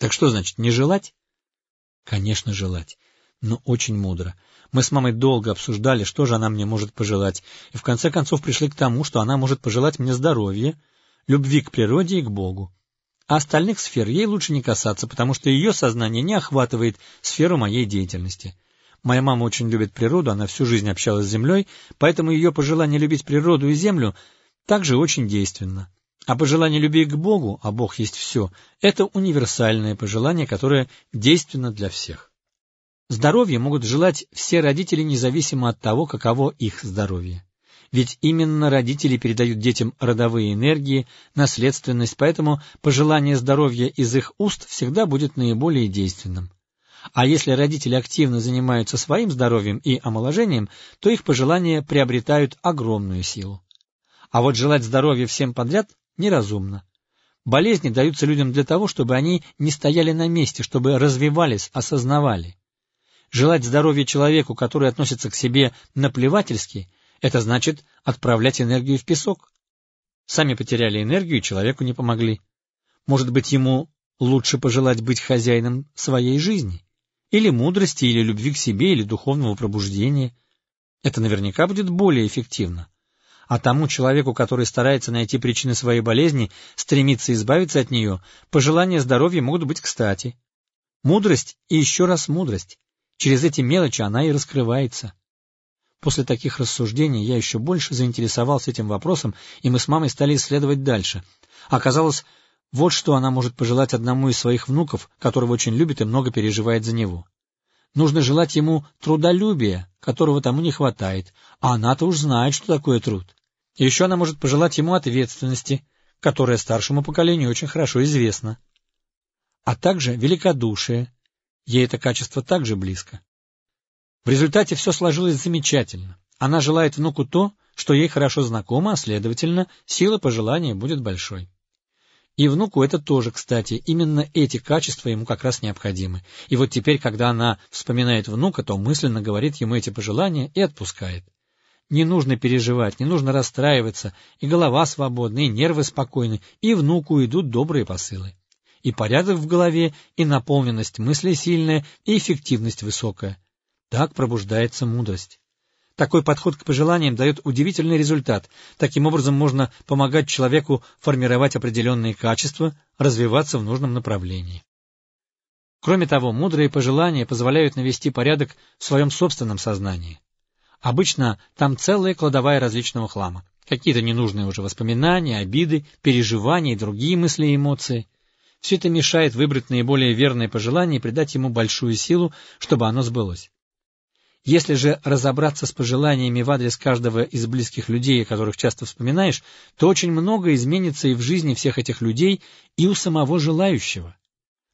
Так что значит, не желать? Конечно, желать, но очень мудро. Мы с мамой долго обсуждали, что же она мне может пожелать, и в конце концов пришли к тому, что она может пожелать мне здоровья, любви к природе и к Богу. А остальных сфер ей лучше не касаться, потому что ее сознание не охватывает сферу моей деятельности. Моя мама очень любит природу, она всю жизнь общалась с землей, поэтому ее пожелание любить природу и землю также очень действенно. А пожелание любви к Богу, а Бог есть все, это универсальное пожелание, которое действенно для всех. Здоровье могут желать все родители независимо от того, каково их здоровье. Ведь именно родители передают детям родовые энергии, наследственность, поэтому пожелание здоровья из их уст всегда будет наиболее действенным. А если родители активно занимаются своим здоровьем и омоложением, то их пожелания приобретают огромную силу. А вот желать здоровья всем подряд неразумно. Болезни даются людям для того, чтобы они не стояли на месте, чтобы развивались, осознавали. Желать здоровья человеку, который относится к себе наплевательски, это значит отправлять энергию в песок. Сами потеряли энергию и человеку не помогли. Может быть, ему лучше пожелать быть хозяином своей жизни? Или мудрости, или любви к себе, или духовного пробуждения? Это наверняка будет более эффективно. А тому человеку, который старается найти причины своей болезни, стремится избавиться от нее, пожелания здоровья могут быть кстати. Мудрость и еще раз мудрость. Через эти мелочи она и раскрывается. После таких рассуждений я еще больше заинтересовался этим вопросом, и мы с мамой стали исследовать дальше. Оказалось, вот что она может пожелать одному из своих внуков, которого очень любит и много переживает за него. Нужно желать ему трудолюбия, которого тому не хватает, а она-то уж знает, что такое труд. И еще она может пожелать ему ответственности, которая старшему поколению очень хорошо известна. А также великодушие. Ей это качество также близко. В результате все сложилось замечательно. Она желает внуку то, что ей хорошо знакомо, а следовательно, сила пожелания будет большой. И внуку это тоже, кстати, именно эти качества ему как раз необходимы. И вот теперь, когда она вспоминает внука, то мысленно говорит ему эти пожелания и отпускает. Не нужно переживать, не нужно расстраиваться, и голова свободна, и нервы спокойны, и внуку идут добрые посылы. И порядок в голове, и наполненность мыслей сильная, и эффективность высокая. Так пробуждается мудрость. Такой подход к пожеланиям дает удивительный результат. Таким образом можно помогать человеку формировать определенные качества, развиваться в нужном направлении. Кроме того, мудрые пожелания позволяют навести порядок в своем собственном сознании. Обычно там целая кладовая различного хлама. Какие-то ненужные уже воспоминания, обиды, переживания и другие мысли и эмоции. Все это мешает выбрать наиболее верное пожелание и придать ему большую силу, чтобы оно сбылось. Если же разобраться с пожеланиями в адрес каждого из близких людей, которых часто вспоминаешь, то очень много изменится и в жизни всех этих людей, и у самого желающего.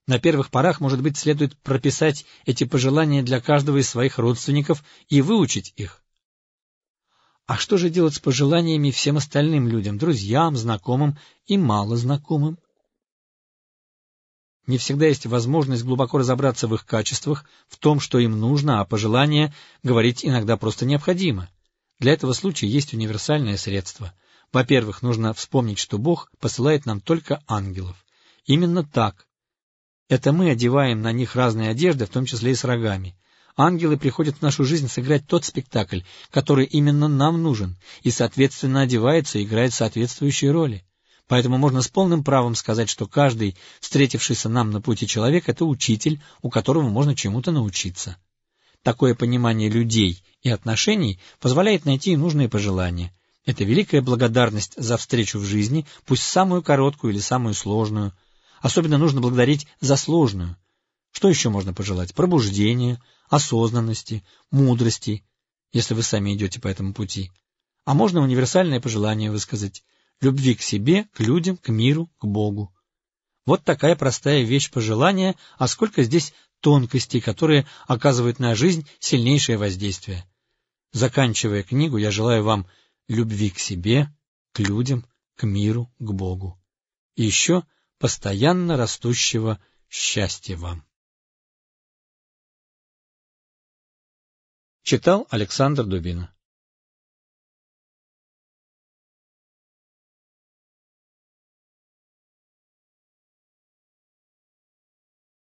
На первых порах, может быть, следует прописать эти пожелания для каждого из своих родственников и выучить их. А что же делать с пожеланиями всем остальным людям, друзьям, знакомым и малознакомым? Не всегда есть возможность глубоко разобраться в их качествах, в том, что им нужно, а пожелания говорить иногда просто необходимо. Для этого случая есть универсальное средство. Во-первых, нужно вспомнить, что Бог посылает нам только ангелов. Именно так. Это мы одеваем на них разные одежды, в том числе и с рогами. Ангелы приходят в нашу жизнь сыграть тот спектакль, который именно нам нужен, и, соответственно, одевается и играет соответствующие роли. Поэтому можно с полным правом сказать, что каждый встретившийся нам на пути человек — это учитель, у которого можно чему-то научиться. Такое понимание людей и отношений позволяет найти нужные пожелания. Это великая благодарность за встречу в жизни, пусть самую короткую или самую сложную. Особенно нужно благодарить за сложную. Что еще можно пожелать? Пробуждения, осознанности, мудрости, если вы сами идете по этому пути. А можно универсальное пожелание высказать — любви к себе, к людям, к миру, к Богу. Вот такая простая вещь пожелания, а сколько здесь тонкостей, которые оказывают на жизнь сильнейшее воздействие. Заканчивая книгу, я желаю вам любви к себе, к людям, к миру, к Богу. И еще постоянно растущего счастья вам. Читал Александр Дубина